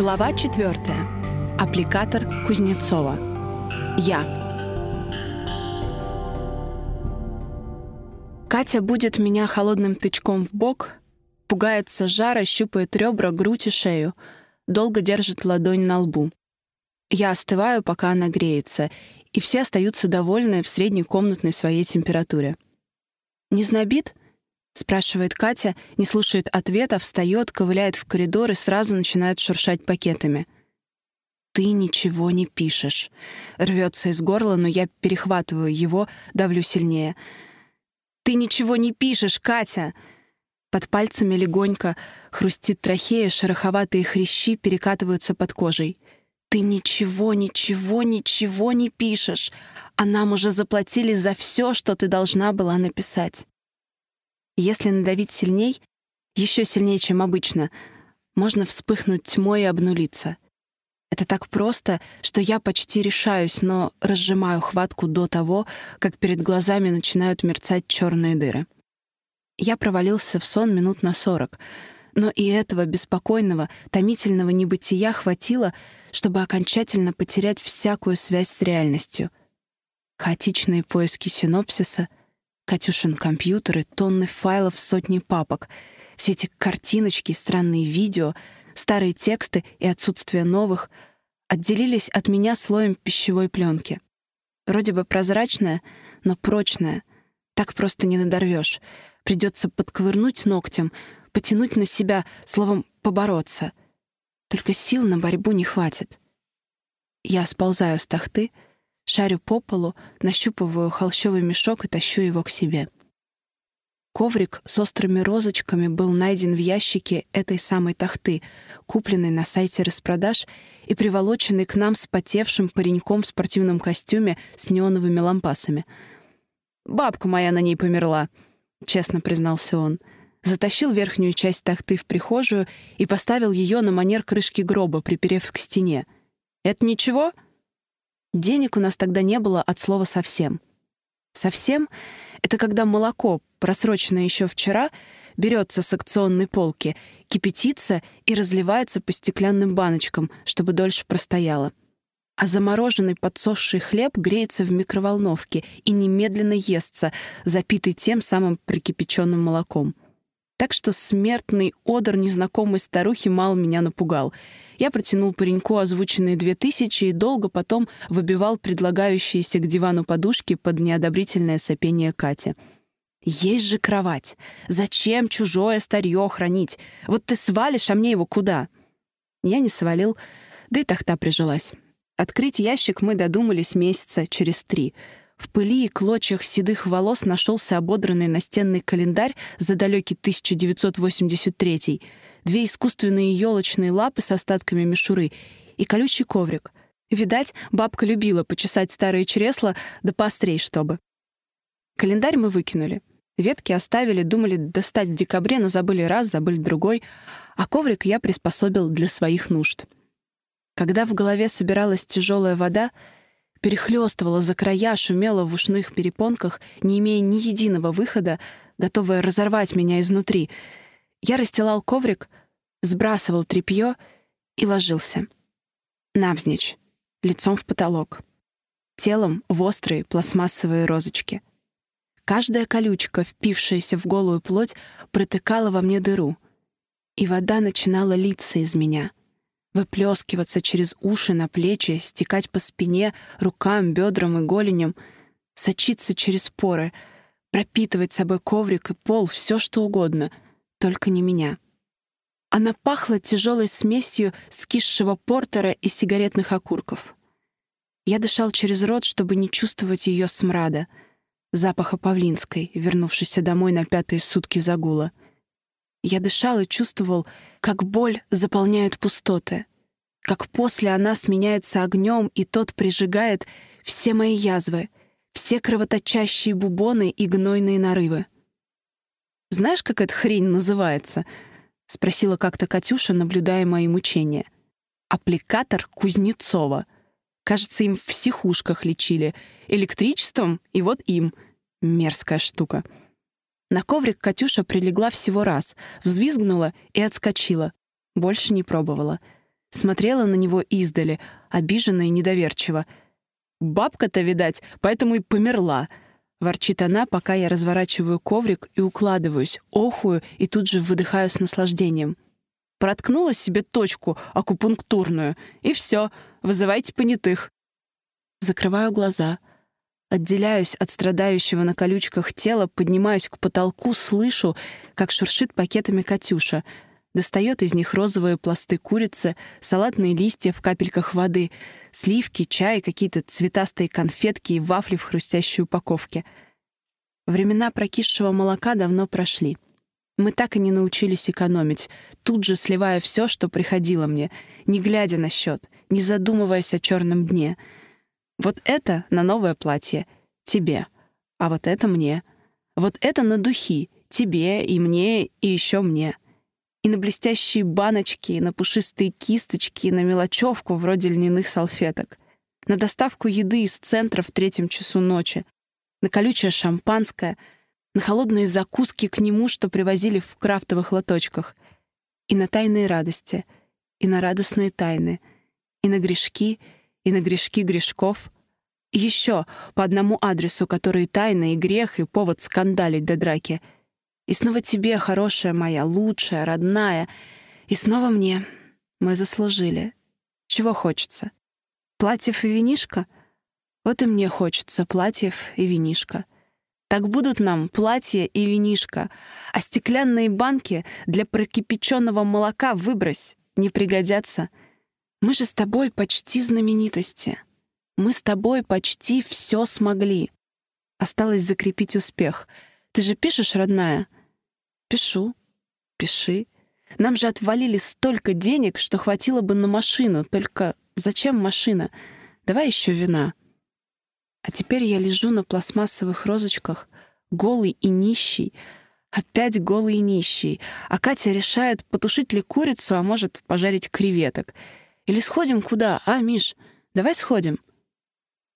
Глава 4. Аппликатор Кузнецова. Я. Катя будет меня холодным тычком в бок, пугается жара, щупает ребра, грудь и шею, долго держит ладонь на лбу. Я остываю, пока она греется, и все остаются довольны в средней комнатной своей температуре. «Не знобит?» Спрашивает Катя, не слушает ответа, встает, ковыляет в коридор и сразу начинает шуршать пакетами. «Ты ничего не пишешь». Рвется из горла, но я перехватываю его, давлю сильнее. «Ты ничего не пишешь, Катя!» Под пальцами легонько хрустит трахея, шероховатые хрящи перекатываются под кожей. «Ты ничего, ничего, ничего не пишешь, а нам уже заплатили за все, что ты должна была написать». Если надавить сильней, еще сильнее, чем обычно, можно вспыхнуть тьмой и обнулиться. Это так просто, что я почти решаюсь, но разжимаю хватку до того, как перед глазами начинают мерцать черные дыры. Я провалился в сон минут на сорок, но и этого беспокойного, томительного небытия хватило, чтобы окончательно потерять всякую связь с реальностью. Хаотичные поиски синопсиса — Катюшин компьютеры, тонны файлов, сотни папок. Все эти картиночки, странные видео, старые тексты и отсутствие новых отделились от меня слоем пищевой пленки. Вроде бы прозрачная, но прочная. Так просто не надорвешь. Придется подковырнуть ногтем, потянуть на себя, словом, побороться. Только сил на борьбу не хватит. Я сползаю с тахты — шарю по полу, нащупываю холщовый мешок и тащу его к себе. Коврик с острыми розочками был найден в ящике этой самой тахты, купленной на сайте распродаж и приволоченный к нам с потевшим пареньком в спортивном костюме с неоновыми лампасами. «Бабка моя на ней померла», — честно признался он. Затащил верхнюю часть тахты в прихожую и поставил ее на манер крышки гроба, приперев к стене. «Это ничего?» Денег у нас тогда не было от слова «совсем». «Совсем» — это когда молоко, просроченное еще вчера, берется с акционной полки, кипятится и разливается по стеклянным баночкам, чтобы дольше простояло. А замороженный подсохший хлеб греется в микроволновке и немедленно естся, запитый тем самым прикипяченным молоком. Так что смертный одор незнакомой старухи мало меня напугал — я протянул пареньку озвученные две тысячи и долго потом выбивал предлагающиеся к дивану подушки под неодобрительное сопение Кати. «Есть же кровать! Зачем чужое старье хранить? Вот ты свалишь, а мне его куда?» Я не свалил, да и тахта прижилась. Открыть ящик мы додумались месяца через три — в пыли и клочьях седых волос нашелся ободранный настенный календарь за далекий 1983 две искусственные елочные лапы с остатками мишуры и колючий коврик. Видать, бабка любила почесать старые чресла, да поострей чтобы. Календарь мы выкинули. Ветки оставили, думали достать в декабре, но забыли раз, забыли другой, а коврик я приспособил для своих нужд. Когда в голове собиралась тяжелая вода, перехлестывала за края, шумела в ушных перепонках, не имея ни единого выхода, готовая разорвать меня изнутри — я расстилал коврик, сбрасывал тряпье и ложился. Навзничь, лицом в потолок. Телом в острые пластмассовые розочки. Каждая колючка, впившаяся в голую плоть, протыкала во мне дыру. И вода начинала литься из меня — выплескиваться через уши на плечи, стекать по спине, рукам, бедрам и голеням, сочиться через поры, пропитывать собой коврик и пол, все что угодно, только не меня. Она пахла тяжелой смесью скисшего портера и сигаретных окурков. Я дышал через рот, чтобы не чувствовать ее смрада, запаха павлинской, вернувшейся домой на пятые сутки загула. Я дышал и чувствовал, как боль заполняет пустоты, как после она сменяется огнем, и тот прижигает все мои язвы, все кровоточащие бубоны и гнойные нарывы. Знаешь, как эта хрень называется?» — спросила как-то Катюша, наблюдая мои мучения. «Аппликатор Кузнецова. Кажется, им в психушках лечили. Электричеством и вот им. Мерзкая штука». На коврик Катюша прилегла всего раз, взвизгнула и отскочила. Больше не пробовала. Смотрела на него издали, обиженно и недоверчиво. «Бабка-то, видать, поэтому и померла», Ворчит она, пока я разворачиваю коврик и укладываюсь, охую и тут же выдыхаю с наслаждением. Проткнула себе точку акупунктурную, и все, вызывайте понятых. Закрываю глаза. Отделяюсь от страдающего на колючках тела, поднимаюсь к потолку, слышу, как шуршит пакетами Катюша — достает из них розовые пласты курицы, салатные листья в капельках воды, сливки, чай, какие-то цветастые конфетки и вафли в хрустящей упаковке. Времена прокисшего молока давно прошли. Мы так и не научились экономить, тут же сливая все, что приходило мне, не глядя на счет, не задумываясь о черном дне. Вот это на новое платье — тебе, а вот это мне. Вот это на духи — тебе и мне и еще мне — и на блестящие баночки, и на пушистые кисточки, и на мелочевку вроде льняных салфеток, на доставку еды из центра в третьем часу ночи, на колючее шампанское, на холодные закуски к нему, что привозили в крафтовых лоточках, и на тайные радости, и на радостные тайны, и на грешки, и на грешки грешков, еще по одному адресу, который тайна и грех, и повод скандалить до драки — и снова тебе, хорошая моя, лучшая, родная. И снова мне. Мы заслужили. Чего хочется? Платьев и винишка? Вот и мне хочется платьев и винишка. Так будут нам платье и винишка, а стеклянные банки для прокипяченного молока выбрось, не пригодятся. Мы же с тобой почти знаменитости. Мы с тобой почти все смогли. Осталось закрепить успех. Ты же пишешь, родная?» «Пишу. Пиши. Нам же отвалили столько денег, что хватило бы на машину. Только зачем машина? Давай еще вина». А теперь я лежу на пластмассовых розочках, голый и нищий, Опять голый и нищий. А Катя решает, потушить ли курицу, а может, пожарить креветок. Или сходим куда, а, Миш? Давай сходим.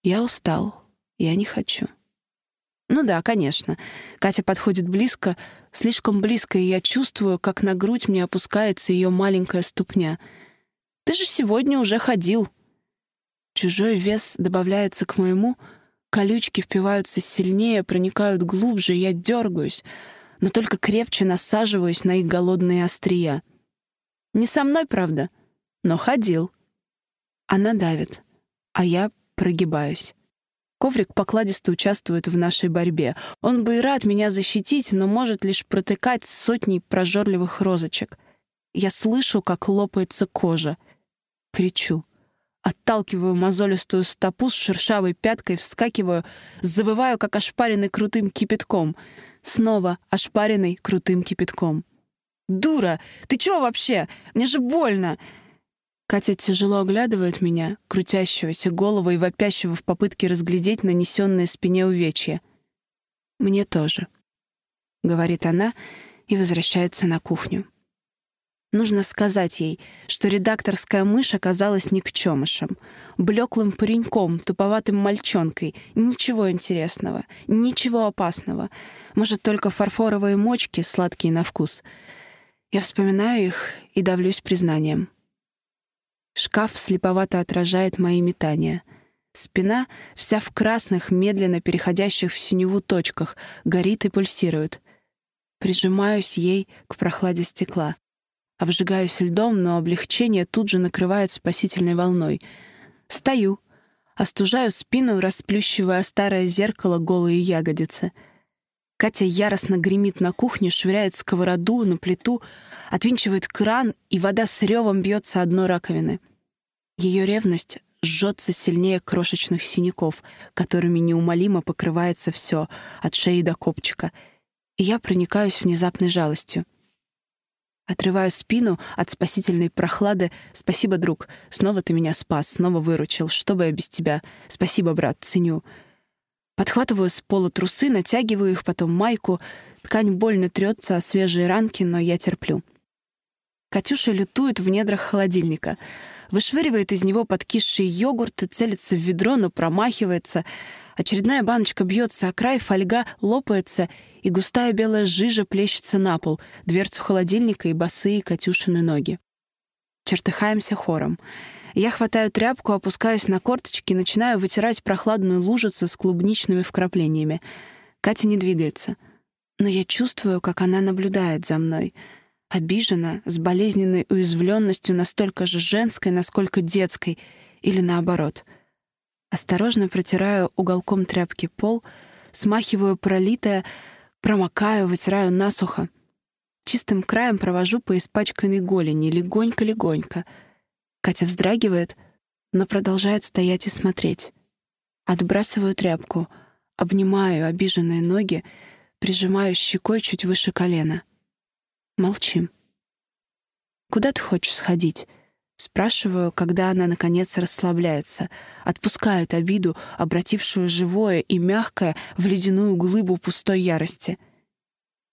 Я устал. Я не хочу. Ну да, конечно. Катя подходит близко, слишком близко, и я чувствую, как на грудь мне опускается ее маленькая ступня. «Ты же сегодня уже ходил!» Чужой вес добавляется к моему, колючки впиваются сильнее, проникают глубже, я дергаюсь, но только крепче насаживаюсь на их голодные острия. Не со мной, правда, но ходил. Она давит, а я прогибаюсь. Коврик покладисто участвует в нашей борьбе. Он бы и рад меня защитить, но может лишь протыкать сотни прожорливых розочек. Я слышу, как лопается кожа. Кричу. Отталкиваю мозолистую стопу с шершавой пяткой, вскакиваю, завываю, как ошпаренный крутым кипятком. Снова ошпаренный крутым кипятком. «Дура! Ты чего вообще? Мне же больно!» Катя тяжело оглядывает меня, крутящегося голову и вопящего в попытке разглядеть нанесенное спине увечья. «Мне тоже», — говорит она и возвращается на кухню. Нужно сказать ей, что редакторская мышь оказалась никчемышем, блеклым пареньком, туповатым мальчонкой, ничего интересного, ничего опасного, может, только фарфоровые мочки, сладкие на вкус. Я вспоминаю их и давлюсь признанием — Шкаф слеповато отражает мои метания. Спина, вся в красных, медленно переходящих в синеву точках, горит и пульсирует. Прижимаюсь ей к прохладе стекла. Обжигаюсь льдом, но облегчение тут же накрывает спасительной волной. Стою, остужаю спину, расплющивая старое зеркало голые ягодицы — Катя яростно гремит на кухне, швыряет сковороду на плиту, отвинчивает кран, и вода с ревом бьется одной раковины. Ее ревность жжется сильнее крошечных синяков, которыми неумолимо покрывается все, от шеи до копчика. И я проникаюсь внезапной жалостью. Отрываю спину от спасительной прохлады. «Спасибо, друг. Снова ты меня спас, снова выручил. Что бы я без тебя? Спасибо, брат, ценю». Подхватываю с пола трусы, натягиваю их, потом майку. Ткань больно трется о свежие ранки, но я терплю. Катюша лютует в недрах холодильника. Вышвыривает из него подкисший йогурт и целится в ведро, но промахивается. Очередная баночка бьется о край, фольга лопается, и густая белая жижа плещется на пол, дверцу холодильника и босые Катюшины ноги. Чертыхаемся хором. Я хватаю тряпку, опускаюсь на корточки и начинаю вытирать прохладную лужицу с клубничными вкраплениями. Катя не двигается. Но я чувствую, как она наблюдает за мной. Обижена, с болезненной уязвленностью настолько же женской, насколько детской, или наоборот. Осторожно протираю уголком тряпки пол, смахиваю пролитое, промокаю, вытираю насухо. Чистым краем провожу по испачканной голени, легонько-легонько — Катя вздрагивает, но продолжает стоять и смотреть. Отбрасываю тряпку, обнимаю обиженные ноги, прижимаю щекой чуть выше колена. Молчим. «Куда ты хочешь сходить?» Спрашиваю, когда она, наконец, расслабляется, отпускает обиду, обратившую живое и мягкое в ледяную глыбу пустой ярости.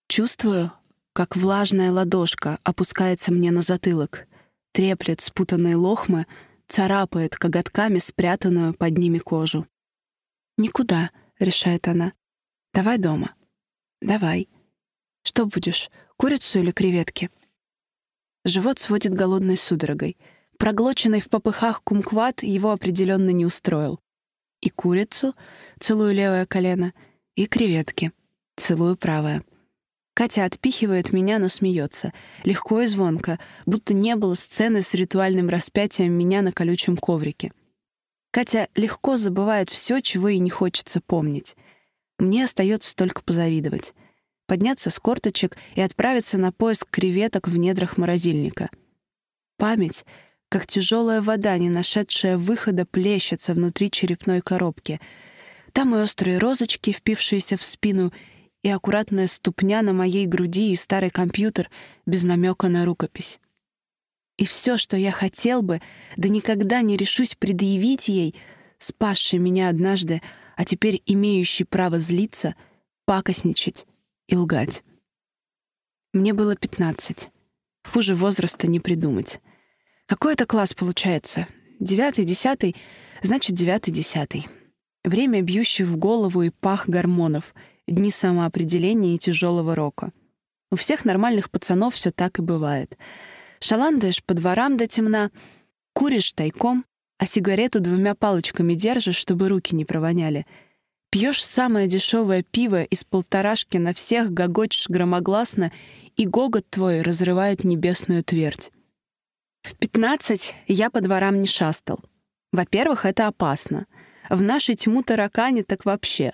Чувствую, как влажная ладошка опускается мне на затылок — треплет спутанные лохмы, царапает коготками спрятанную под ними кожу. «Никуда», — решает она. «Давай дома». «Давай». «Что будешь, курицу или креветки?» Живот сводит голодной судорогой. Проглоченный в попыхах кумкват его определенно не устроил. И курицу, целую левое колено, и креветки, целую правое. Катя отпихивает меня, но смеется. Легко и звонко, будто не было сцены с ритуальным распятием меня на колючем коврике. Катя легко забывает все, чего ей не хочется помнить. Мне остается только позавидовать. Подняться с корточек и отправиться на поиск креветок в недрах морозильника. Память, как тяжелая вода, не нашедшая выхода, плещется внутри черепной коробки — там и острые розочки, впившиеся в спину, и аккуратная ступня на моей груди и старый компьютер без намека на рукопись. И все, что я хотел бы, да никогда не решусь предъявить ей, спасшей меня однажды, а теперь имеющей право злиться, пакостничать и лгать. Мне было 15. Хуже возраста не придумать. Какой это класс получается? Девятый, десятый? Значит, девятый, десятый. Время, бьющее в голову и пах гормонов — дни самоопределения и тяжелого рока. У всех нормальных пацанов все так и бывает. Шаландаешь по дворам до темна, куришь тайком, а сигарету двумя палочками держишь, чтобы руки не провоняли. Пьешь самое дешевое пиво из полторашки на всех, гогочешь громогласно, и гогот твой разрывает небесную твердь. В 15 я по дворам не шастал. Во-первых, это опасно. В нашей тьму таракане так вообще.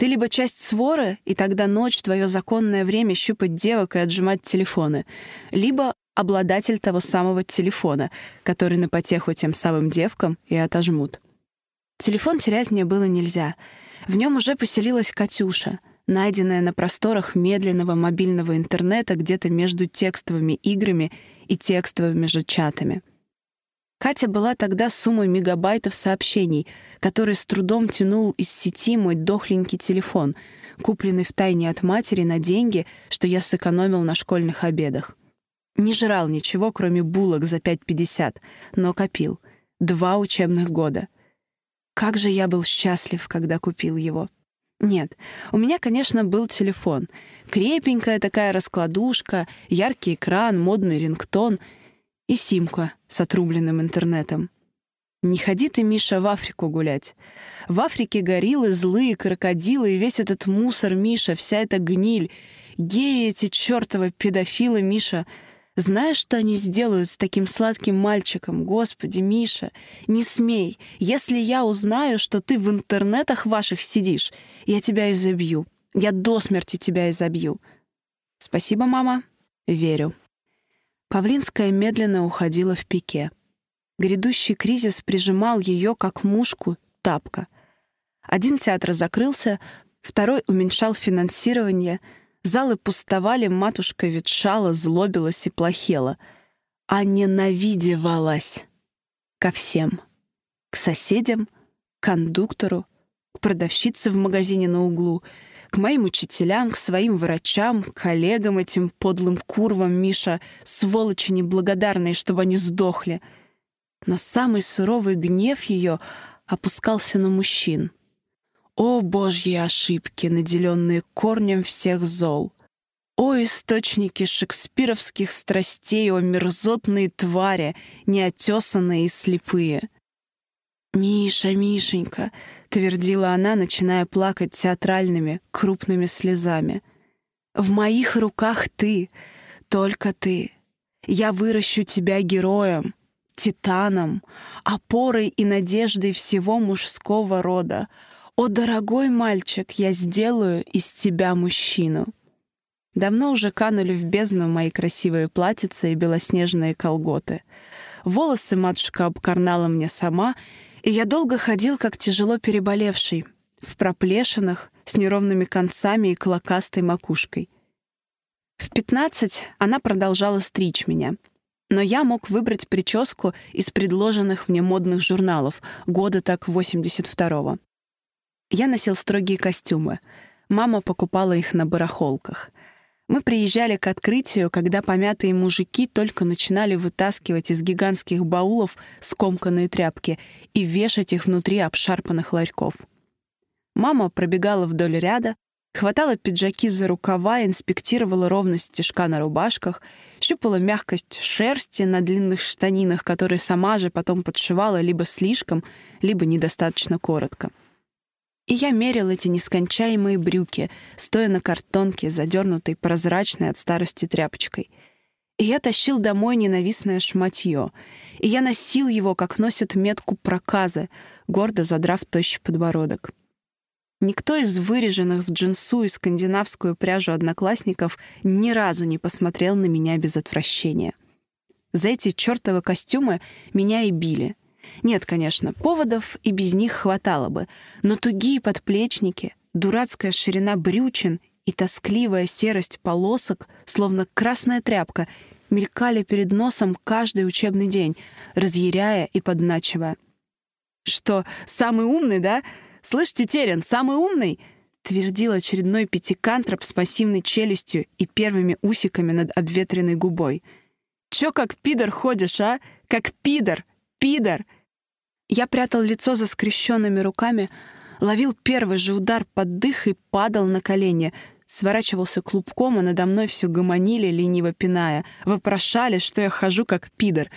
Ты либо часть свора, и тогда ночь — твое законное время щупать девок и отжимать телефоны, либо обладатель того самого телефона, который на потеху тем самым девкам и отожмут. Телефон терять мне было нельзя. В нем уже поселилась Катюша, найденная на просторах медленного мобильного интернета где-то между текстовыми играми и текстовыми же чатами — Катя была тогда суммой мегабайтов сообщений, которые с трудом тянул из сети мой дохленький телефон, купленный втайне от матери на деньги, что я сэкономил на школьных обедах. Не жрал ничего, кроме булок за 5,50, но копил. Два учебных года. Как же я был счастлив, когда купил его. Нет, у меня, конечно, был телефон. Крепенькая такая раскладушка, яркий экран, модный рингтон — и симка с отрубленным интернетом. Не ходи ты, Миша, в Африку гулять. В Африке гориллы, злые крокодилы и весь этот мусор, Миша, вся эта гниль. Геи эти чертовы педофилы, Миша. Знаешь, что они сделают с таким сладким мальчиком? Господи, Миша, не смей. Если я узнаю, что ты в интернетах ваших сидишь, я тебя изобью. Я до смерти тебя изобью. Спасибо, мама. Верю. Павлинская медленно уходила в пике. Грядущий кризис прижимал ее, как мушку, тапка. Один театр закрылся, второй уменьшал финансирование, залы пустовали, матушка ветшала, злобилась и плохела. А ненавидевалась ко всем. К соседям, к кондуктору, к продавщице в магазине на углу — к моим учителям, к своим врачам, к коллегам этим подлым курвам, Миша, сволочи неблагодарные, чтобы они сдохли. Но самый суровый гнев ее опускался на мужчин. О, божьи ошибки, наделенные корнем всех зол! О, источники шекспировских страстей, о, мерзотные твари, неотесанные и слепые! «Миша, Мишенька!» твердила она, начиная плакать театральными, крупными слезами. «В моих руках ты, только ты. Я выращу тебя героем, титаном, опорой и надеждой всего мужского рода. О, дорогой мальчик, я сделаю из тебя мужчину». Давно уже канули в бездну мои красивые платьица и белоснежные колготы. Волосы матушка обкарнала мне сама — и я долго ходил, как тяжело переболевший, в проплешинах, с неровными концами и клокастой макушкой. В 15 она продолжала стричь меня. Но я мог выбрать прическу из предложенных мне модных журналов года так 82-го. Я носил строгие костюмы. Мама покупала их на барахолках. Мы приезжали к открытию, когда помятые мужики только начинали вытаскивать из гигантских баулов скомканные тряпки и вешать их внутри обшарпанных ларьков. Мама пробегала вдоль ряда, хватала пиджаки за рукава, инспектировала ровность стежка на рубашках, щупала мягкость шерсти на длинных штанинах, которые сама же потом подшивала либо слишком, либо недостаточно коротко. И я мерил эти нескончаемые брюки, стоя на картонке, задернутой прозрачной от старости тряпочкой. И я тащил домой ненавистное шматье. И я носил его, как носят метку проказы, гордо задрав тощий подбородок. Никто из выреженных в джинсу и скандинавскую пряжу одноклассников ни разу не посмотрел на меня без отвращения. За эти чертовы костюмы меня и били. Нет, конечно, поводов и без них хватало бы, но тугие подплечники, дурацкая ширина брючин и тоскливая серость полосок, словно красная тряпка, мелькали перед носом каждый учебный день, разъяряя и подначивая. «Что, самый умный, да? Слышите, Терен, самый умный?» твердил очередной пятикантроп с массивной челюстью и первыми усиками над обветренной губой. «Чё как пидор ходишь, а? Как пидор!» пидор!» Я прятал лицо за скрещенными руками, ловил первый же удар под дых и падал на колени, сворачивался клубком, а надо мной все гомонили, лениво пиная, вопрошали, что я хожу как пидор.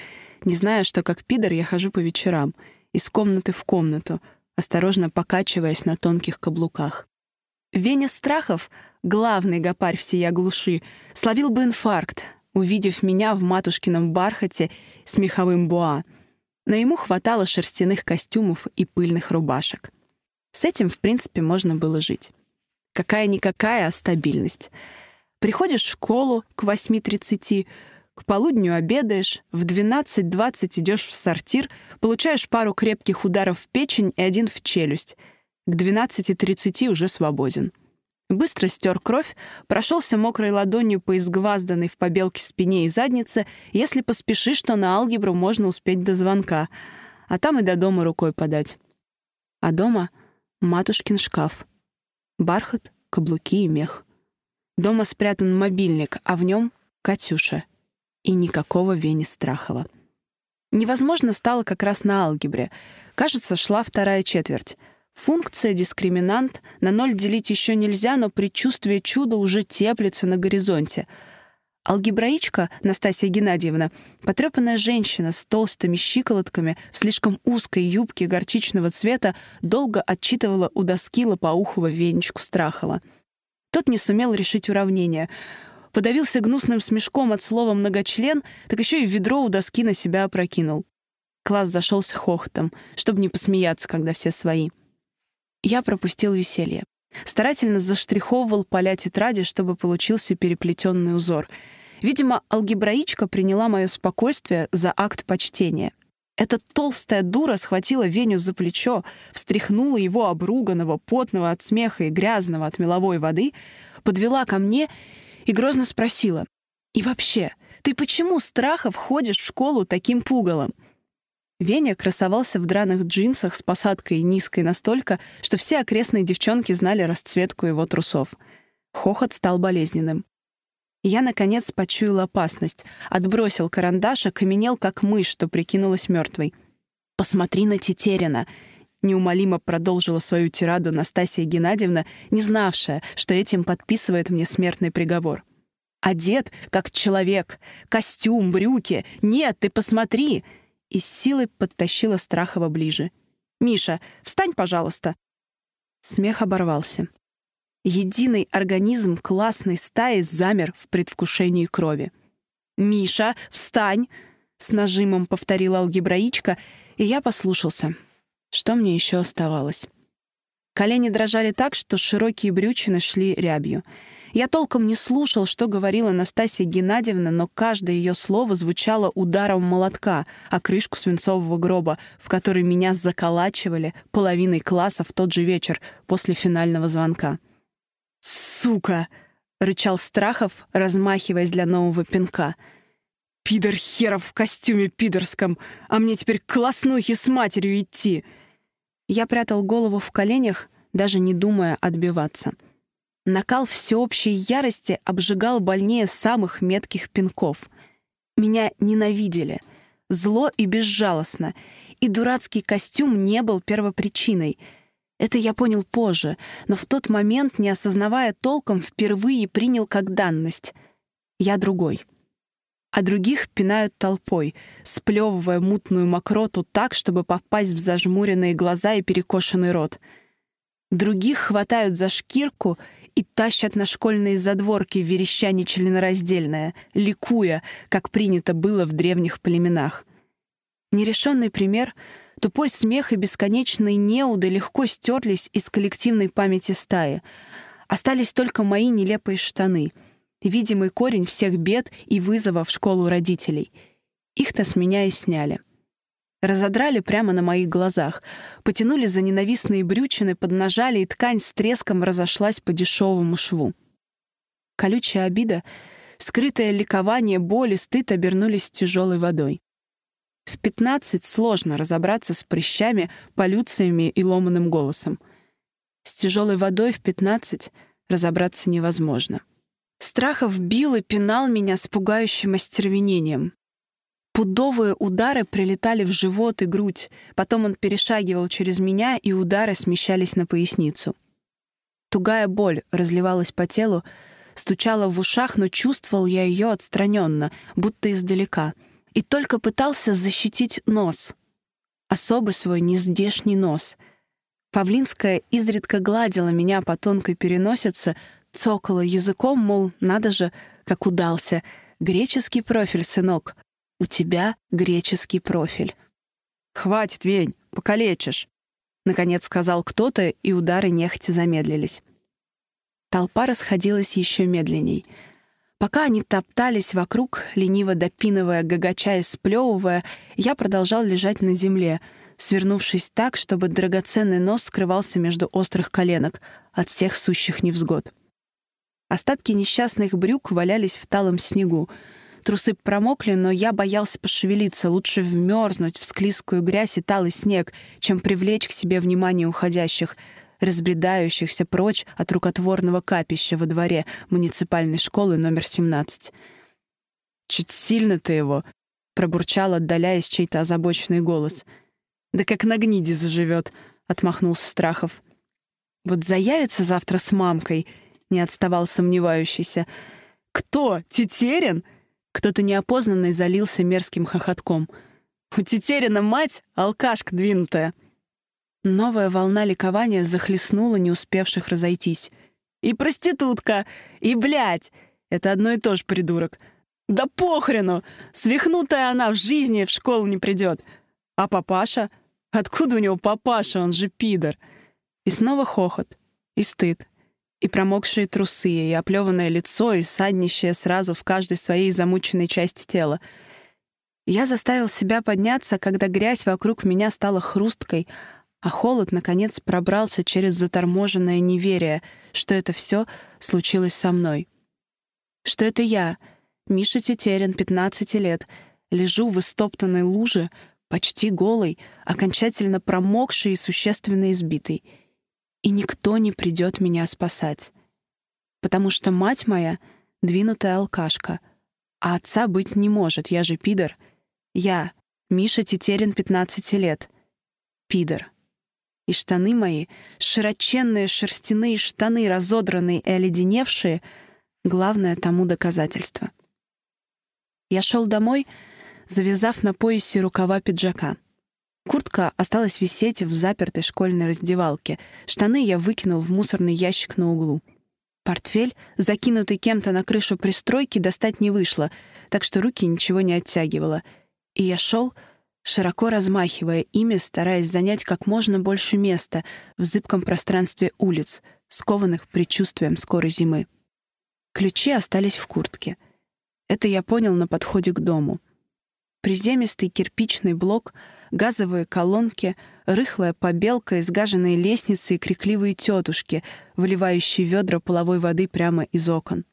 Не зная, что как пидор я хожу по вечерам, из комнаты в комнату, осторожно покачиваясь на тонких каблуках. Веня Страхов, главный гопарь всея глуши, словил бы инфаркт, увидев меня в матушкином бархате с меховым буа но ему хватало шерстяных костюмов и пыльных рубашек. С этим, в принципе, можно было жить. Какая-никакая, а стабильность. Приходишь в школу к 8.30, к полудню обедаешь, в 12.20 идешь в сортир, получаешь пару крепких ударов в печень и один в челюсть. К 12.30 уже свободен. Быстро стер кровь, прошелся мокрой ладонью по изгвазданной в побелке спине и заднице. Если поспешишь, то на алгебру можно успеть до звонка. А там и до дома рукой подать. А дома — матушкин шкаф. Бархат, каблуки и мех. Дома спрятан мобильник, а в нем — Катюша. И никакого Вени Страхова. Невозможно стало как раз на алгебре. Кажется, шла вторая четверть — Функция дискриминант на ноль делить еще нельзя, но предчувствие чуда уже теплится на горизонте. Алгебраичка Настасья Геннадьевна, потрепанная женщина с толстыми щиколотками в слишком узкой юбке горчичного цвета, долго отчитывала у доски лопоухого венечку Страхова. Тот не сумел решить уравнение. Подавился гнусным смешком от слова «многочлен», так еще и ведро у доски на себя опрокинул. Класс зашелся хохотом, чтобы не посмеяться, когда все свои — я пропустил веселье. Старательно заштриховывал поля тетради, чтобы получился переплетенный узор. Видимо, алгебраичка приняла мое спокойствие за акт почтения. Эта толстая дура схватила Веню за плечо, встряхнула его обруганного, потного от смеха и грязного от меловой воды, подвела ко мне и грозно спросила. «И вообще, ты почему страха входишь в школу таким пугалом?» Веня красовался в драных джинсах с посадкой низкой настолько, что все окрестные девчонки знали расцветку его трусов. Хохот стал болезненным. Я, наконец, почуял опасность. Отбросил карандаш, окаменел, как мышь, что прикинулась мертвой. «Посмотри на Тетерина!» неумолимо продолжила свою тираду Настасья Геннадьевна, не знавшая, что этим подписывает мне смертный приговор. «Одет, как человек! Костюм, брюки! Нет, ты посмотри!» и с силой подтащила Страхова ближе. «Миша, встань, пожалуйста!» Смех оборвался. Единый организм классной стаи замер в предвкушении крови. «Миша, встань!» — с нажимом повторила алгебраичка, и я послушался. Что мне еще оставалось? Колени дрожали так, что широкие брючины шли рябью — я толком не слушал, что говорила Настасья Геннадьевна, но каждое ее слово звучало ударом молотка о крышку свинцового гроба, в который меня заколачивали половиной класса в тот же вечер после финального звонка. «Сука!» — рычал Страхов, размахиваясь для нового пинка — «Пидор херов в костюме пидорском! А мне теперь к с матерью идти!» Я прятал голову в коленях, даже не думая отбиваться. Накал всеобщей ярости обжигал больнее самых метких пинков. Меня ненавидели. Зло и безжалостно. И дурацкий костюм не был первопричиной. Это я понял позже, но в тот момент, не осознавая толком, впервые принял как данность. Я другой. А других пинают толпой, сплевывая мутную мокроту так, чтобы попасть в зажмуренные глаза и перекошенный рот. Других хватают за шкирку — и тащат на школьные задворки вереща нечленораздельное, ликуя, как принято было в древних племенах. Нерешенный пример — тупой смех и бесконечные неуды легко стерлись из коллективной памяти стаи. Остались только мои нелепые штаны — видимый корень всех бед и вызовов в школу родителей. Их-то с меня и сняли разодрали прямо на моих глазах, потянули за ненавистные брючины, поднажали, и ткань с треском разошлась по дешевому шву. Колючая обида, скрытое ликование, боль и стыд обернулись тяжелой водой. В 15 сложно разобраться с прыщами, полюциями и ломаным голосом. С тяжелой водой в 15 разобраться невозможно. Страхов бил и пинал меня с пугающим остервенением. Пудовые удары прилетали в живот и грудь, потом он перешагивал через меня, и удары смещались на поясницу. Тугая боль разливалась по телу, стучала в ушах, но чувствовал я ее отстраненно, будто издалека, и только пытался защитить нос. Особый свой нездешний нос. Павлинская изредка гладила меня по тонкой переносице, цокала языком, мол, надо же, как удался. Греческий профиль, сынок, у тебя греческий профиль». «Хватит, Вень, покалечишь!» Наконец сказал кто-то, и удары нехти замедлились. Толпа расходилась еще медленней. Пока они топтались вокруг, лениво допинывая, гагача и сплевывая, я продолжал лежать на земле, свернувшись так, чтобы драгоценный нос скрывался между острых коленок от всех сущих невзгод. Остатки несчастных брюк валялись в талом снегу — Трусы промокли, но я боялся пошевелиться. Лучше вмерзнуть в склизкую грязь и талый снег, чем привлечь к себе внимание уходящих, разбредающихся прочь от рукотворного капища во дворе муниципальной школы номер 17. «Чуть сильно ты его!» — пробурчал, отдаляясь чей-то озабоченный голос. «Да как на гниде заживет!» — отмахнулся Страхов. «Вот заявится завтра с мамкой!» — не отставал сомневающийся. «Кто? Тетерин?» Кто-то неопознанный залился мерзким хохотком. «У Тетерина мать — алкашка двинутая!» Новая волна ликования захлестнула не успевших разойтись. «И проститутка! И, блядь! Это одно и то же придурок!» «Да похрену! Свихнутая она в жизни в школу не придет!» «А папаша? Откуда у него папаша? Он же пидор!» И снова хохот. И стыд и промокшие трусы, и оплеванное лицо, и саднищее сразу в каждой своей замученной части тела. Я заставил себя подняться, когда грязь вокруг меня стала хрусткой, а холод, наконец, пробрался через заторможенное неверие, что это все случилось со мной. Что это я, Миша Тетерин, 15 лет, лежу в истоптанной луже, почти голый, окончательно промокший и существенно избитый — и никто не придет меня спасать, потому что мать моя — двинутая алкашка, а отца быть не может, я же пидор. Я, Миша Тетерин, 15 лет, пидор. И штаны мои, широченные шерстяные штаны, разодранные и оледеневшие — главное тому доказательство. Я шел домой, завязав на поясе рукава пиджака — Куртка осталась висеть в запертой школьной раздевалке. Штаны я выкинул в мусорный ящик на углу. Портфель, закинутый кем-то на крышу пристройки, достать не вышло, так что руки ничего не оттягивало. И я шел, широко размахивая ими, стараясь занять как можно больше места в зыбком пространстве улиц, скованных предчувствием скорой зимы. Ключи остались в куртке. Это я понял на подходе к дому. Приземистый кирпичный блок — газовые колонки, рыхлая побелка, изгаженные лестницы и крикливые тетушки, выливающие ведра половой воды прямо из окон.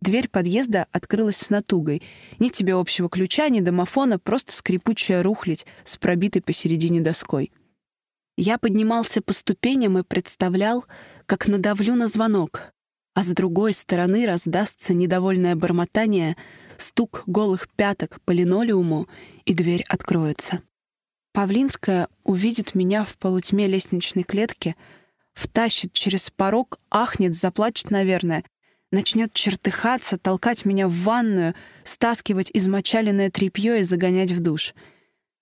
Дверь подъезда открылась с натугой. Ни тебе общего ключа, ни домофона, просто скрипучая рухлядь с пробитой посередине доской. Я поднимался по ступеням и представлял, как надавлю на звонок, а с другой стороны раздастся недовольное бормотание, стук голых пяток по линолеуму, и дверь откроется. Павлинская увидит меня в полутьме лестничной клетки, втащит через порог, ахнет, заплачет, наверное, начнет чертыхаться, толкать меня в ванную, стаскивать измочаленное тряпье и загонять в душ.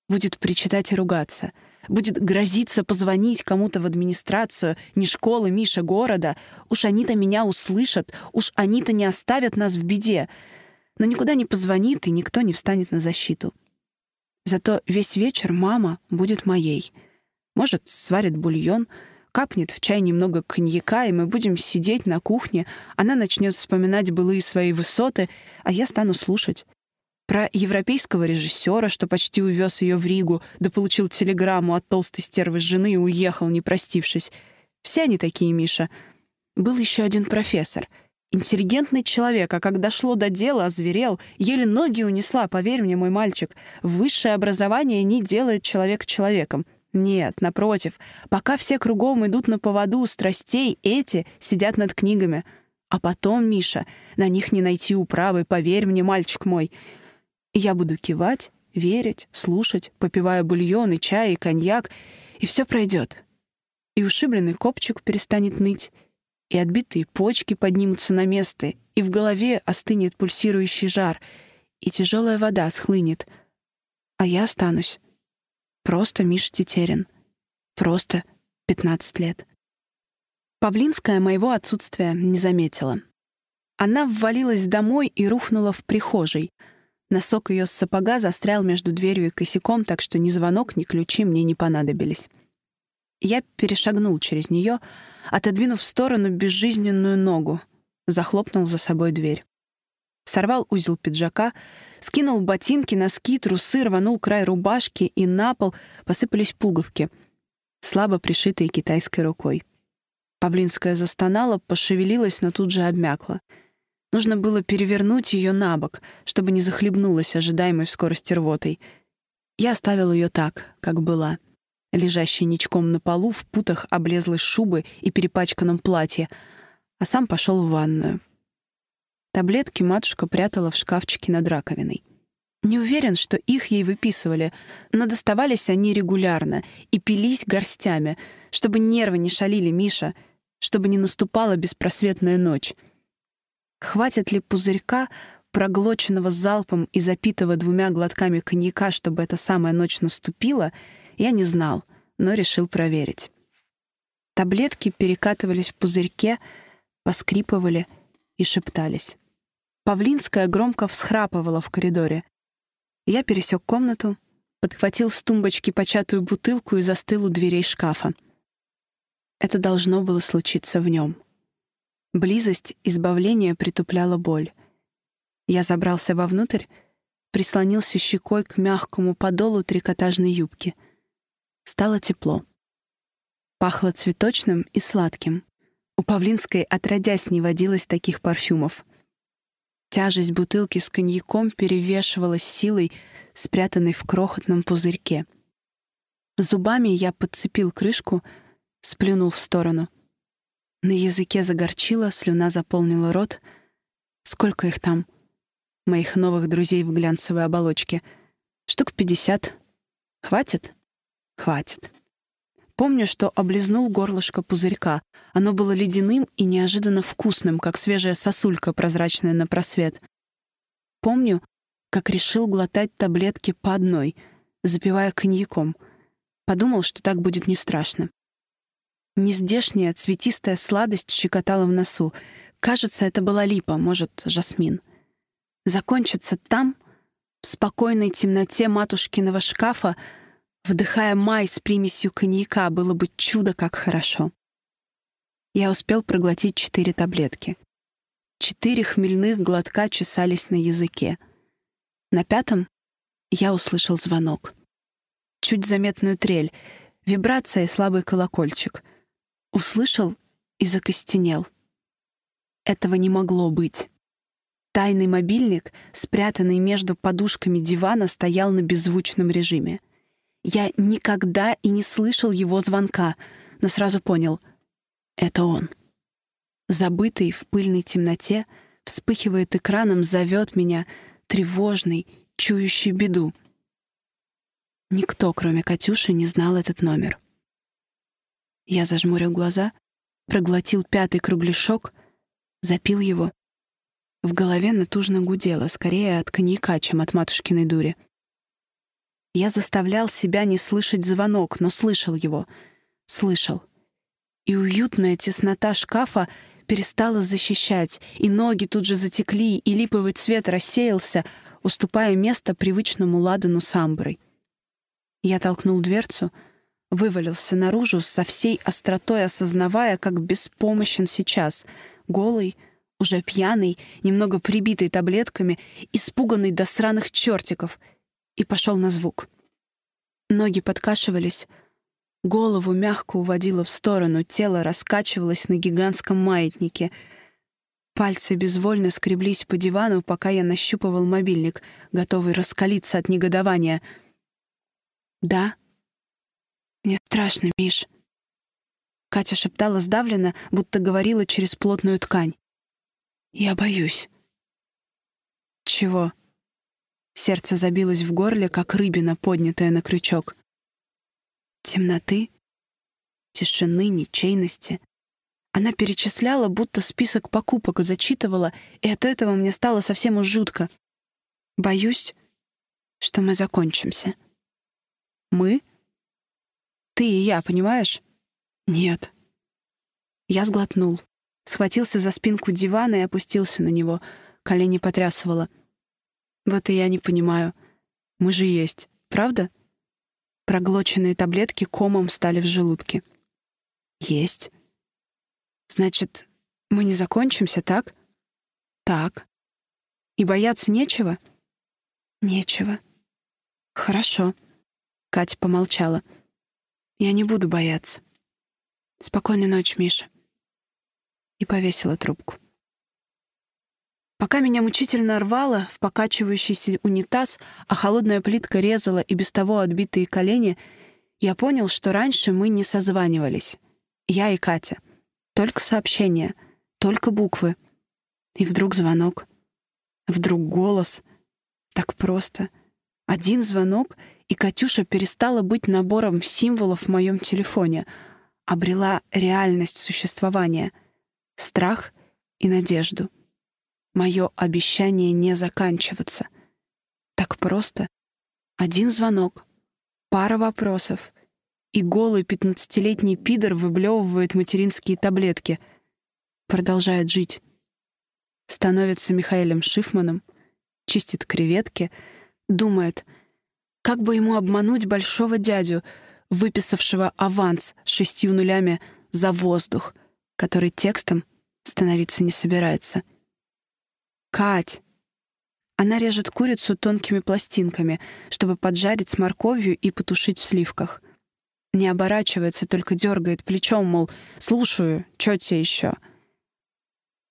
Будет причитать и ругаться. Будет грозиться позвонить кому-то в администрацию, не школы, Миша, города. Уж они-то меня услышат, уж они-то не оставят нас в беде. Но никуда не позвонит, и никто не встанет на защиту. Зато весь вечер мама будет моей. Может, сварит бульон, капнет в чай немного коньяка, и мы будем сидеть на кухне. Она начнет вспоминать былые свои высоты, а я стану слушать. Про европейского режиссера, что почти увез ее в Ригу, да получил телеграмму от толстой стервы жены и уехал, не простившись. Все они такие, Миша. Был еще один профессор — Интеллигентный человек, а как дошло до дела, озверел, еле ноги унесла, поверь мне, мой мальчик. Высшее образование не делает человека человеком. Нет, напротив, пока все кругом идут на поводу страстей, эти сидят над книгами. А потом, Миша, на них не найти управы, поверь мне, мальчик мой. Я буду кивать, верить, слушать, попивая бульон и чай, и коньяк, и все пройдет. И ушибленный копчик перестанет ныть, и отбитые почки поднимутся на место, и в голове остынет пульсирующий жар, и тяжелая вода схлынет. А я останусь. Просто Миша Тетерин. Просто 15 лет. Павлинская моего отсутствия не заметила. Она ввалилась домой и рухнула в прихожей. Носок ее с сапога застрял между дверью и косяком, так что ни звонок, ни ключи мне не понадобились. Я перешагнул через нее, — отодвинув в сторону безжизненную ногу, захлопнул за собой дверь. Сорвал узел пиджака, скинул ботинки, носки, трусы, рванул край рубашки, и на пол посыпались пуговки, слабо пришитые китайской рукой. Павлинская застонала, пошевелилась, но тут же обмякла. Нужно было перевернуть ее на бок, чтобы не захлебнулась ожидаемой в скорости рвотой. Я оставил ее так, как была — лежащий ничком на полу в путах облезлой шубы и перепачканном платье, а сам пошел в ванную. Таблетки матушка прятала в шкафчике над раковиной. Не уверен, что их ей выписывали, но доставались они регулярно и пились горстями, чтобы нервы не шалили Миша, чтобы не наступала беспросветная ночь. Хватит ли пузырька, проглоченного залпом и запитого двумя глотками коньяка, чтобы эта самая ночь наступила — я не знал, но решил проверить. Таблетки перекатывались в пузырьке, поскрипывали и шептались. Павлинская громко всхрапывала в коридоре. Я пересек комнату, подхватил с тумбочки початую бутылку и застыл у дверей шкафа. Это должно было случиться в нем. Близость избавления притупляла боль. Я забрался вовнутрь, прислонился щекой к мягкому подолу трикотажной юбки — Стало тепло. Пахло цветочным и сладким. У Павлинской отродясь не водилось таких парфюмов. Тяжесть бутылки с коньяком перевешивалась силой, спрятанной в крохотном пузырьке. Зубами я подцепил крышку, сплюнул в сторону. На языке загорчило, слюна заполнила рот. Сколько их там? Моих новых друзей в глянцевой оболочке. Штук пятьдесят. Хватит? Хватит. Помню, что облизнул горлышко пузырька. Оно было ледяным и неожиданно вкусным, как свежая сосулька, прозрачная на просвет. Помню, как решил глотать таблетки по одной, запивая коньяком. Подумал, что так будет не страшно. Нездешняя цветистая сладость щекотала в носу. Кажется, это была липа, может, жасмин. Закончится там, в спокойной темноте матушкиного шкафа — Вдыхая май с примесью коньяка, было бы чудо, как хорошо. Я успел проглотить четыре таблетки. Четыре хмельных глотка чесались на языке. На пятом я услышал звонок. Чуть заметную трель, вибрация и слабый колокольчик. Услышал и закостенел. Этого не могло быть. Тайный мобильник, спрятанный между подушками дивана, стоял на беззвучном режиме — я никогда и не слышал его звонка, но сразу понял — это он. Забытый в пыльной темноте, вспыхивает экраном, зовет меня, тревожный, чующий беду. Никто, кроме Катюши, не знал этот номер. Я зажмурил глаза, проглотил пятый кругляшок, запил его. В голове натужно гудело, скорее от коньяка, чем от матушкиной дури — я заставлял себя не слышать звонок, но слышал его. Слышал. И уютная теснота шкафа перестала защищать, и ноги тут же затекли, и липовый цвет рассеялся, уступая место привычному ладану с амброй. Я толкнул дверцу, вывалился наружу со всей остротой, осознавая, как беспомощен сейчас, голый, уже пьяный, немного прибитый таблетками, испуганный до сраных чертиков — и пошел на звук. Ноги подкашивались, голову мягко уводило в сторону, тело раскачивалось на гигантском маятнике. Пальцы безвольно скреблись по дивану, пока я нащупывал мобильник, готовый раскалиться от негодования. «Да?» «Мне страшно, Миш», — Катя шептала сдавленно, будто говорила через плотную ткань. «Я боюсь». «Чего?» Сердце забилось в горле, как рыбина, поднятая на крючок. Темноты, тишины, ничейности. Она перечисляла, будто список покупок зачитывала, и от этого мне стало совсем уж жутко. Боюсь, что мы закончимся. Мы? Ты и я, понимаешь? Нет. Я сглотнул, схватился за спинку дивана и опустился на него. Колени потрясывало — вот и я не понимаю. Мы же есть, правда? Проглоченные таблетки комом встали в желудке. Есть. Значит, мы не закончимся, так? Так. И бояться нечего? Нечего. Хорошо. Катя помолчала. Я не буду бояться. Спокойной ночи, Миша. И повесила трубку. Пока меня мучительно рвало в покачивающийся унитаз, а холодная плитка резала и без того отбитые колени, я понял, что раньше мы не созванивались. Я и Катя. Только сообщения, только буквы. И вдруг звонок. Вдруг голос. Так просто. Один звонок, и Катюша перестала быть набором символов в моем телефоне, обрела реальность существования, страх и надежду мое обещание не заканчиваться. Так просто. Один звонок, пара вопросов, и голый пятнадцатилетний пидор выблевывает материнские таблетки. Продолжает жить. Становится Михаилом Шифманом, чистит креветки, думает, как бы ему обмануть большого дядю, выписавшего аванс шестью нулями за воздух, который текстом становиться не собирается. «Кать!» Она режет курицу тонкими пластинками, чтобы поджарить с морковью и потушить в сливках. Не оборачивается, только дергает плечом, мол, «Слушаю, чё тебе ещё?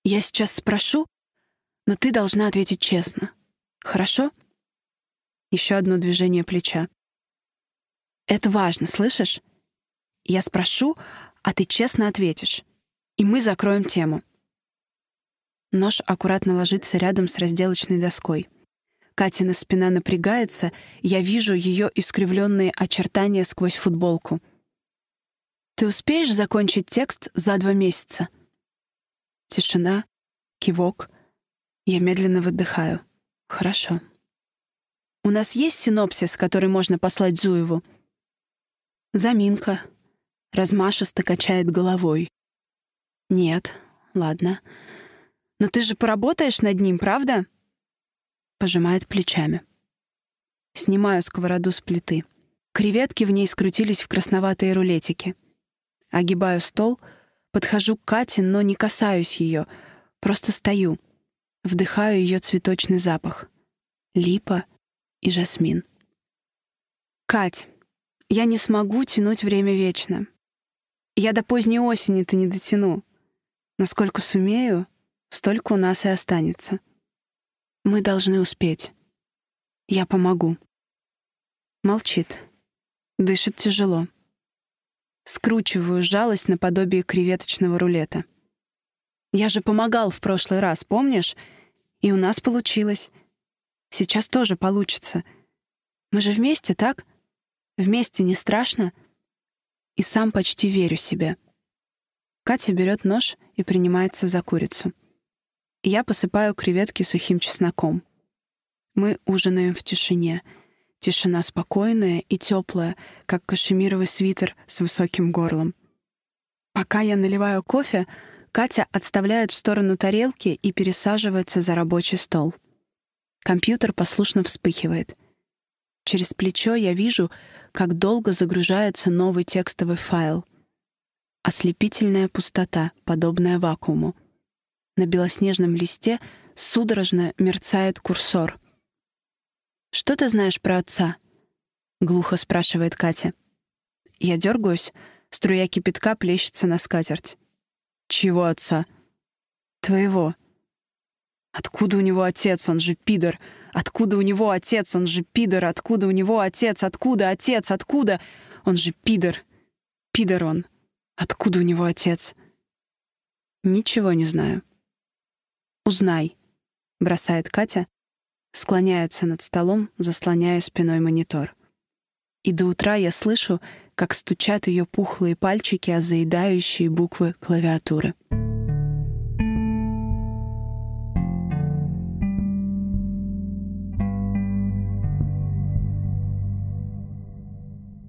«Я сейчас спрошу, но ты должна ответить честно. Хорошо?» Еще одно движение плеча. «Это важно, слышишь? Я спрошу, а ты честно ответишь. И мы закроем тему». Нож аккуратно ложится рядом с разделочной доской. Катина спина напрягается, я вижу ее искривленные очертания сквозь футболку. «Ты успеешь закончить текст за два месяца?» Тишина, кивок. Я медленно выдыхаю. «Хорошо». «У нас есть синопсис, который можно послать Зуеву?» Заминка. Размашисто качает головой. «Нет, ладно». Но ты же поработаешь над ним, правда? Пожимает плечами. Снимаю сковороду с плиты. Креветки в ней скрутились в красноватые рулетики. Огибаю стол, подхожу к Кате, но не касаюсь ее, просто стою. Вдыхаю ее цветочный запах. Липа и жасмин. «Кать, я не смогу тянуть время вечно. Я до поздней осени-то не дотяну. Насколько сумею, Столько у нас и останется. Мы должны успеть. Я помогу. Молчит. Дышит тяжело. Скручиваю жалость наподобие креветочного рулета. Я же помогал в прошлый раз, помнишь? И у нас получилось. Сейчас тоже получится. Мы же вместе, так? Вместе не страшно? И сам почти верю себе. Катя берет нож и принимается за курицу. Я посыпаю креветки сухим чесноком. Мы ужинаем в тишине. Тишина спокойная и теплая, как кашемировый свитер с высоким горлом. Пока я наливаю кофе, Катя отставляет в сторону тарелки и пересаживается за рабочий стол. Компьютер послушно вспыхивает. Через плечо я вижу, как долго загружается новый текстовый файл. Ослепительная пустота, подобная вакууму на белоснежном листе судорожно мерцает курсор. «Что ты знаешь про отца?» — глухо спрашивает Катя. Я дергаюсь, струя кипятка плещется на скатерть. «Чего отца?» «Твоего». «Откуда у него отец? Он же пидор!» «Откуда у него отец? Он же пидор! Откуда у него отец? Откуда отец? Откуда? Он же пидор! Пидор он! Откуда у него отец?» «Ничего не знаю». Узнай», — бросает Катя, склоняется над столом, заслоняя спиной монитор. И до утра я слышу, как стучат ее пухлые пальчики о заедающие буквы клавиатуры.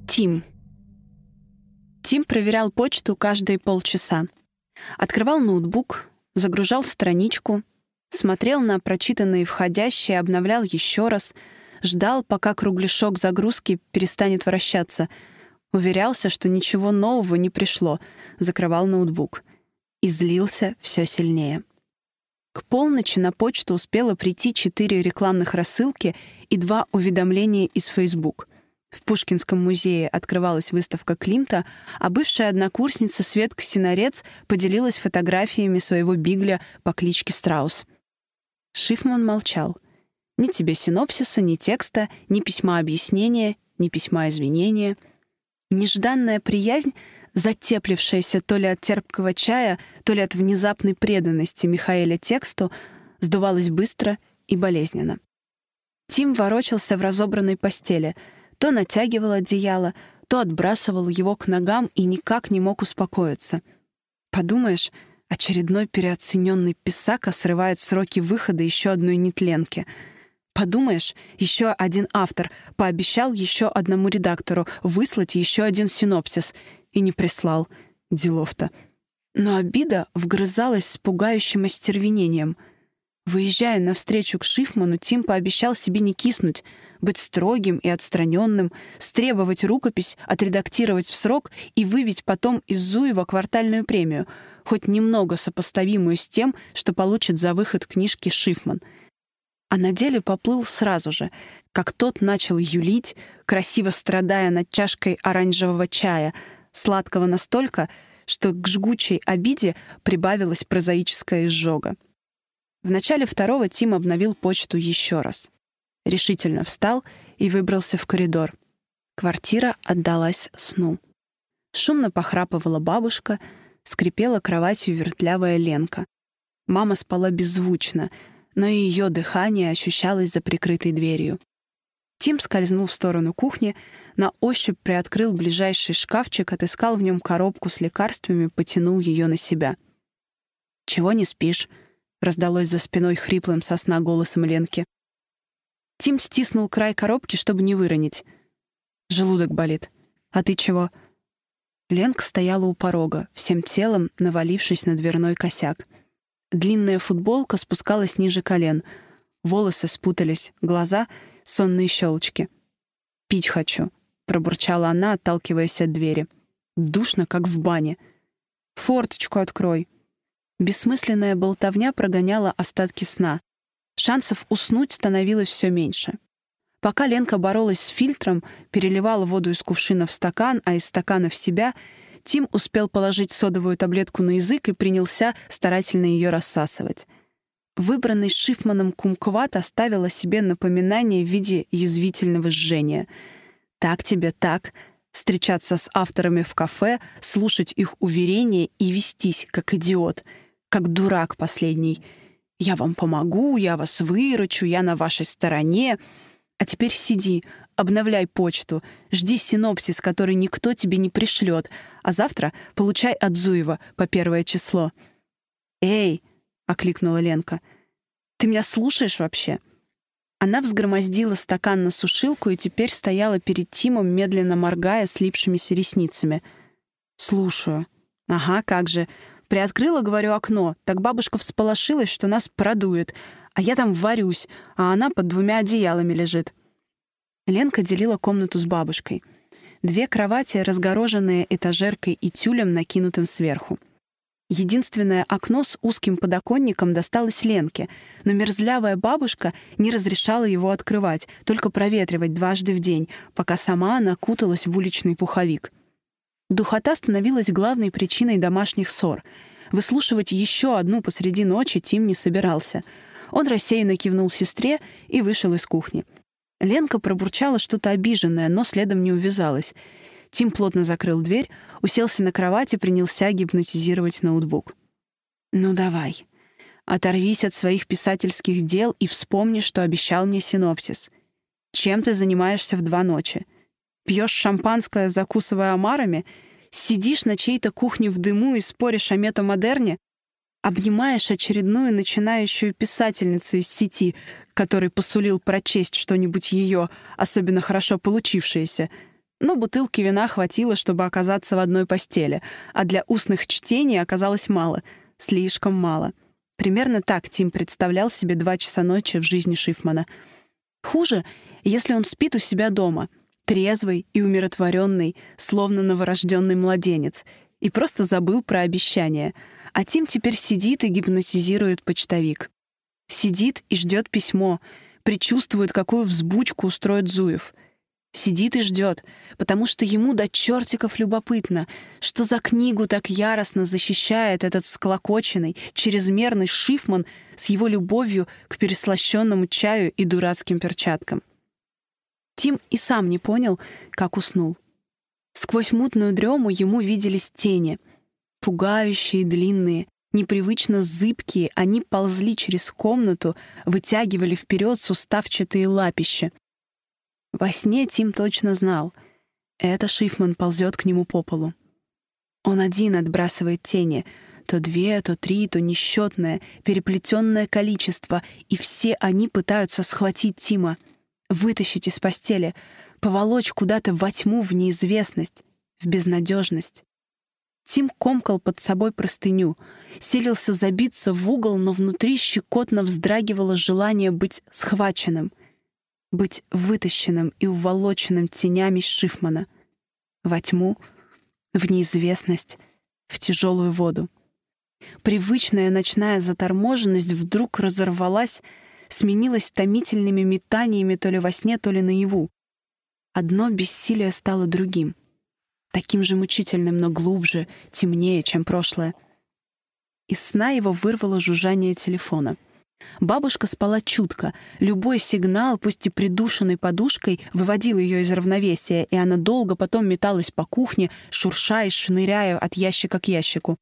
Тим. Тим проверял почту каждые полчаса. Открывал ноутбук, загружал страничку, смотрел на прочитанные входящие, обновлял еще раз, ждал, пока кругляшок загрузки перестанет вращаться. Уверялся, что ничего нового не пришло, закрывал ноутбук. И злился все сильнее. К полночи на почту успело прийти четыре рекламных рассылки и два уведомления из Facebook. В Пушкинском музее открывалась выставка Климта, а бывшая однокурсница Светка Синарец поделилась фотографиями своего бигля по кличке Страус — Шифман молчал. Ни тебе синопсиса, ни текста, ни письма объяснения, ни письма извинения. Нежданная приязнь, затеплившаяся то ли от терпкого чая, то ли от внезапной преданности Михаэля тексту, сдувалась быстро и болезненно. Тим ворочался в разобранной постели, то натягивал одеяло, то отбрасывал его к ногам и никак не мог успокоиться. Подумаешь, Очередной переоцененный писака срывает сроки выхода еще одной нетленки. Подумаешь, еще один автор пообещал еще одному редактору выслать еще один синопсис и не прислал. Делов-то. Но обида вгрызалась с пугающим остервенением. Выезжая навстречу к Шифману, Тим пообещал себе не киснуть, быть строгим и отстраненным, стребовать рукопись, отредактировать в срок и выбить потом из Зуева квартальную премию — хоть немного сопоставимую с тем, что получит за выход книжки Шифман. А на деле поплыл сразу же, как тот начал юлить, красиво страдая над чашкой оранжевого чая, сладкого настолько, что к жгучей обиде прибавилась прозаическая изжога. В начале второго Тим обновил почту еще раз. Решительно встал и выбрался в коридор. Квартира отдалась сну. Шумно похрапывала бабушка — скрипела кроватью вертлявая Ленка. Мама спала беззвучно, но и ее дыхание ощущалось за прикрытой дверью. Тим скользнул в сторону кухни, на ощупь приоткрыл ближайший шкафчик, отыскал в нем коробку с лекарствами, потянул ее на себя. «Чего не спишь?» — раздалось за спиной хриплым сосна голосом Ленки. Тим стиснул край коробки, чтобы не выронить. «Желудок болит. А ты чего?» Ленка стояла у порога, всем телом навалившись на дверной косяк. Длинная футболка спускалась ниже колен. Волосы спутались, глаза — сонные щелочки. «Пить хочу», — пробурчала она, отталкиваясь от двери. «Душно, как в бане». «Форточку открой». Бессмысленная болтовня прогоняла остатки сна. Шансов уснуть становилось все меньше. Пока Ленка боролась с фильтром, переливала воду из кувшина в стакан, а из стакана в себя, Тим успел положить содовую таблетку на язык и принялся старательно ее рассасывать. Выбранный Шифманом кумкват оставил о себе напоминание в виде язвительного жжения. «Так тебе, так!» встречаться с авторами в кафе, слушать их уверения и вестись, как идиот, как дурак последний. «Я вам помогу, я вас выручу, я на вашей стороне», а теперь сиди, обновляй почту, жди синопсис, который никто тебе не пришлет, а завтра получай от Зуева по первое число». «Эй!» — окликнула Ленка. «Ты меня слушаешь вообще?» Она взгромоздила стакан на сушилку и теперь стояла перед Тимом, медленно моргая слипшимися ресницами. «Слушаю». «Ага, как же. Приоткрыла, говорю, окно. Так бабушка всполошилась, что нас продует а я там варюсь, а она под двумя одеялами лежит». Ленка делила комнату с бабушкой. Две кровати, разгороженные этажеркой и тюлем, накинутым сверху. Единственное окно с узким подоконником досталось Ленке, но мерзлявая бабушка не разрешала его открывать, только проветривать дважды в день, пока сама она куталась в уличный пуховик. Духота становилась главной причиной домашних ссор. Выслушивать еще одну посреди ночи Тим не собирался — он рассеянно кивнул сестре и вышел из кухни. Ленка пробурчала что-то обиженное, но следом не увязалась. Тим плотно закрыл дверь, уселся на кровати и принялся гипнотизировать ноутбук. «Ну давай. Оторвись от своих писательских дел и вспомни, что обещал мне синопсис. Чем ты занимаешься в два ночи? Пьешь шампанское, закусывая омарами? Сидишь на чьей-то кухне в дыму и споришь о метамодерне? обнимаешь очередную начинающую писательницу из сети, который посулил прочесть что-нибудь ее, особенно хорошо получившееся. Но бутылки вина хватило, чтобы оказаться в одной постели, а для устных чтений оказалось мало, слишком мало. Примерно так Тим представлял себе два часа ночи в жизни Шифмана. Хуже, если он спит у себя дома, трезвый и умиротворенный, словно новорожденный младенец, и просто забыл про обещание — а Тим теперь сидит и гипнотизирует почтовик. Сидит и ждет письмо, предчувствует, какую взбучку устроит Зуев. Сидит и ждет, потому что ему до чертиков любопытно, что за книгу так яростно защищает этот всклокоченный, чрезмерный Шифман с его любовью к переслащенному чаю и дурацким перчаткам. Тим и сам не понял, как уснул. Сквозь мутную дрему ему виделись тени — пугающие, длинные, непривычно зыбкие, они ползли через комнату, вытягивали вперед суставчатые лапища. Во сне Тим точно знал. Это Шифман ползет к нему по полу. Он один отбрасывает тени, то две, то три, то несчетное, переплетенное количество, и все они пытаются схватить Тима, вытащить из постели, поволочь куда-то во тьму, в неизвестность, в безнадежность. Тим комкал под собой простыню, селился забиться в угол, но внутри щекотно вздрагивало желание быть схваченным, быть вытащенным и уволоченным тенями Шифмана. Во тьму, в неизвестность, в тяжелую воду. Привычная ночная заторможенность вдруг разорвалась, сменилась томительными метаниями то ли во сне, то ли наяву. Одно бессилие стало другим таким же мучительным, но глубже, темнее, чем прошлое. Из сна его вырвало жужжание телефона. Бабушка спала чутко. Любой сигнал, пусть и придушенный подушкой, выводил ее из равновесия, и она долго потом металась по кухне, шуршая и шныряя от ящика к ящику.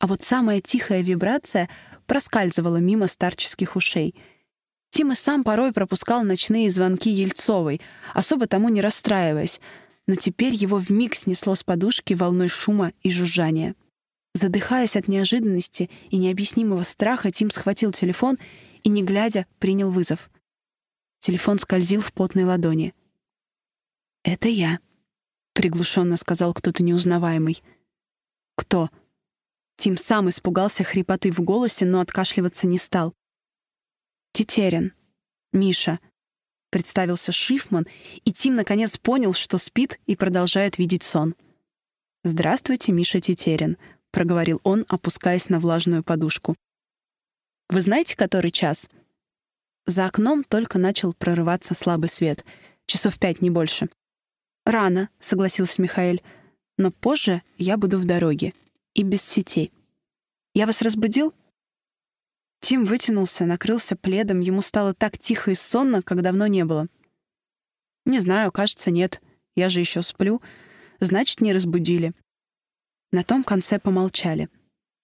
А вот самая тихая вибрация проскальзывала мимо старческих ушей — Тима сам порой пропускал ночные звонки Ельцовой, особо тому не расстраиваясь, но теперь его вмиг снесло с подушки волной шума и жужжания. Задыхаясь от неожиданности и необъяснимого страха, Тим схватил телефон и, не глядя, принял вызов. Телефон скользил в потной ладони. «Это я», — приглушенно сказал кто-то неузнаваемый. «Кто?», Тим сам испугался хрипоты в голосе, но откашливаться не стал. «Тетерин. Миша представился Шифман, и Тим наконец понял, что спит и продолжает видеть сон. «Здравствуйте, Миша Тетерин», — проговорил он, опускаясь на влажную подушку. «Вы знаете, который час?» За окном только начал прорываться слабый свет. Часов пять, не больше. «Рано», — согласился Михаил. «Но позже я буду в дороге. И без сетей. Я вас разбудил?» Тим вытянулся, накрылся пледом, ему стало так тихо и сонно, как давно не было. «Не знаю, кажется, нет. Я же еще сплю. Значит, не разбудили». На том конце помолчали.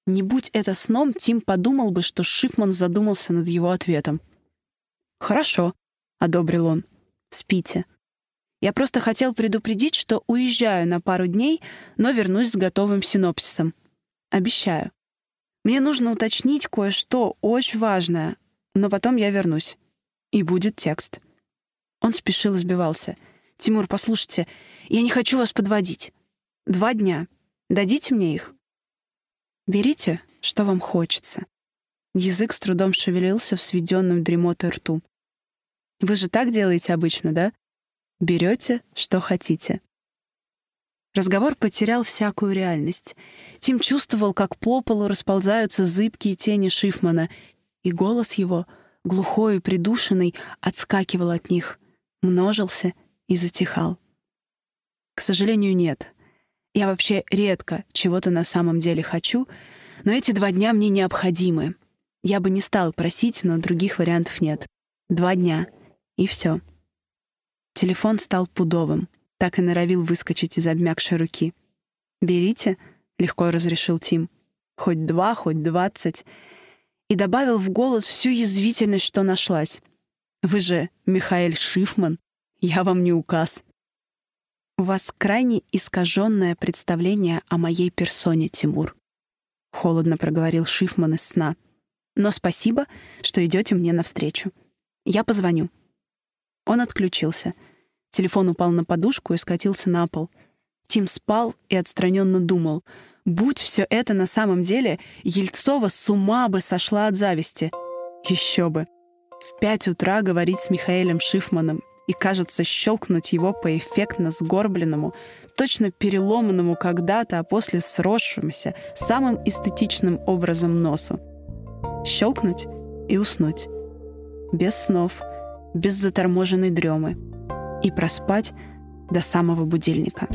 Не будь это сном, Тим подумал бы, что Шифман задумался над его ответом. «Хорошо», — одобрил он. «Спите. Я просто хотел предупредить, что уезжаю на пару дней, но вернусь с готовым синопсисом. Обещаю». Мне нужно уточнить кое-что очень важное, но потом я вернусь. И будет текст. Он спешил и сбивался. «Тимур, послушайте, я не хочу вас подводить. Два дня. Дадите мне их?» «Берите, что вам хочется». Язык с трудом шевелился в сведенном дремотой рту. «Вы же так делаете обычно, да? Берете, что хотите». Разговор потерял всякую реальность. Тим чувствовал, как по полу расползаются зыбкие тени Шифмана, и голос его, глухой и придушенный, отскакивал от них, множился и затихал. К сожалению, нет. Я вообще редко чего-то на самом деле хочу, но эти два дня мне необходимы. Я бы не стал просить, но других вариантов нет. Два дня. И все. Телефон стал пудовым так и норовил выскочить из обмякшей руки. «Берите», — легко разрешил Тим. «Хоть два, хоть двадцать». И добавил в голос всю язвительность, что нашлась. «Вы же Михаэль Шифман, я вам не указ». «У вас крайне искаженное представление о моей персоне, Тимур», — холодно проговорил Шифман из сна. «Но спасибо, что идете мне навстречу. Я позвоню». Он отключился — Телефон упал на подушку и скатился на пол. Тим спал и отстраненно думал. Будь все это на самом деле, Ельцова с ума бы сошла от зависти. Еще бы. В пять утра говорить с Михаэлем Шифманом и, кажется, щелкнуть его по эффектно сгорбленному, точно переломанному когда-то, а после сросшемуся, самым эстетичным образом носу. Щелкнуть и уснуть. Без снов, без заторможенной дремы и проспать до самого будильника.